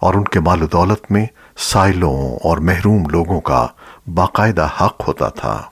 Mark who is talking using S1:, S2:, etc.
S1: اور ان کے مال و دولت میں سائلوں اور محروم لوگوں کا باقاعدہ حق ہوتا تھا۔